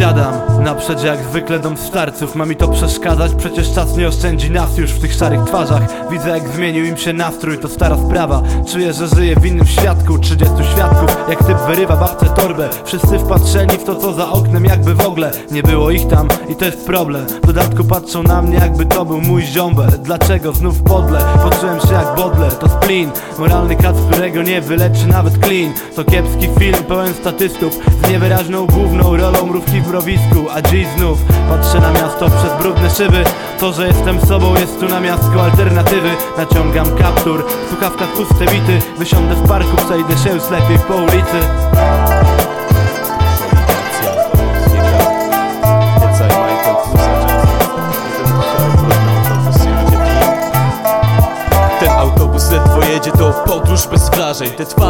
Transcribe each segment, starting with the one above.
Wsiadam na przedzie jak zwykle dom starców. Ma mi to przeszkadzać? Przecież czas nie oszczędzi nas już w tych szarych twarzach. Widzę jak zmienił im się nastrój, to stara sprawa. Czuję, że żyję w innym świadku 30 świadków, jak typ wyrywa babce torbę Wszyscy wpatrzeni w to co za oknem jakby w ogóle. Nie było ich tam i to jest problem. W dodatku patrzą na mnie jakby to był mój ziomber Dlaczego znów podle? Poczułem Splin Moralny kat, którego nie wyleczy nawet clean To kiepski film pełen statystów Z niewyraźną główną rolą mrówki w mrowisku A dziś znów patrzę na miasto przez brudne szyby. To, że jestem sobą jest tu na miastku alternatywy. Naciągam kaptur, w puste bity. Wysiądę w parku, przejdę się już lepiej po ulicy bez wrażeń Te twarze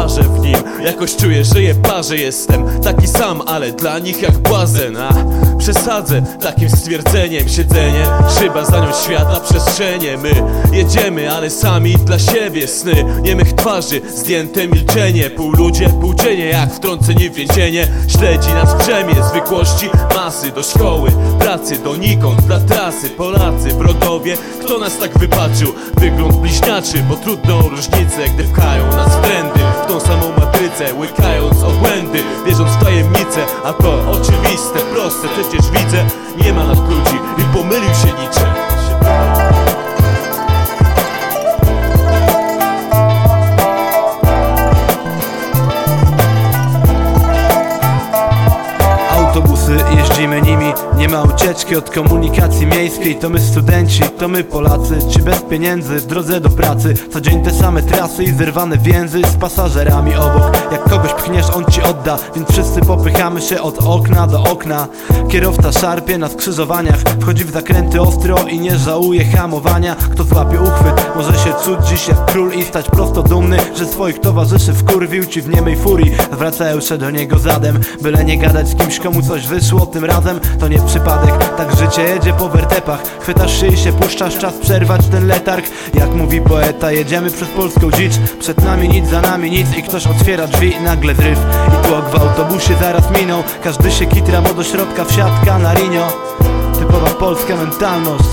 w nim, jakoś czuję, że je parzę Jestem taki sam, ale dla nich jak błazen A przesadzę takim stwierdzeniem. Siedzenie, szyba, za nią świata, przestrzenie. My jedziemy, ale sami dla siebie Sny. Niemych twarzy, zdjęte milczenie. Pół ludzie, pół cienie, jak wtrąceni w więzienie. Śledzi nas brzemię zwykłości masy Do szkoły, pracy, donikąd, dla trasy Polacy, wrogowie, kto nas tak wypaczył? Wygląd bliźniaczy, bo trudno o różnicę Gdy pchają nas w trendy, w tą samą matrycę Łykając obłędy, wierząc w tajemnice A to oczywiste, ma ucieczki od komunikacji miejskiej. To my studenci, to my Polacy Ci bez pieniędzy w drodze do pracy? Co dzień te same trasy i zerwane więzy Z pasażerami obok. Jak kogoś pchniesz, on ci odda Więc wszyscy popychamy się od okna do okna. Kierowca szarpie na skrzyżowaniach Wchodzi w zakręty ostro i nie żałuje hamowania. Kto złapie uchwyt, może się czuć dziś jak król I stać prosto dumny, że swoich towarzyszy wkurwił ci w niemej furii. Zwracają się do niego zadem Byle nie gadać z kimś, komu coś wyszło tym razem. To nie przypadek, tak życie jedzie po wertepach. Chwytasz się i się puszczasz, czas przerwać ten letarg. Jak mówi poeta, jedziemy przez polską dzicz. Przed nami nic, za nami nic i ktoś otwiera drzwi i nagle zryw I tłok w autobusie zaraz minął Każdy się kitra, bo do środka wsiadka na linio Typowa polska mentalność.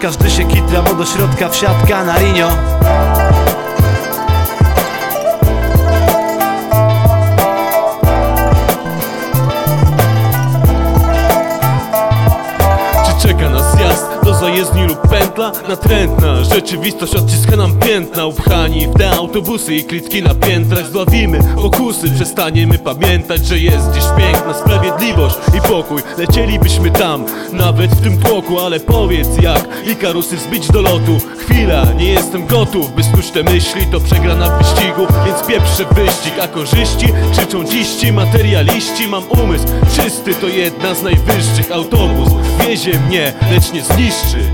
Każdy się kitra, bo do środka wsiadka na linio just need Nilu. Natrętna Rzeczywistość odciska nam piętna. Upchani w te autobusy i klitki na piętrach Zdławimy pokusy, przestaniemy pamiętać Że jest dziś piękna sprawiedliwość i pokój. Lecielibyśmy tam, nawet w tym tłoku Ale powiedz jak i karusy wzbić do lotu. Chwila, nie jestem gotów, by stuć te myśli To przegrana w wyścigu, więc pieprzę wyścig A korzyści krzyczą dziści, materialiści Mam umysł czysty, to jedna z najwyższych. Autobus wiezie mnie, lecz nie zniszczy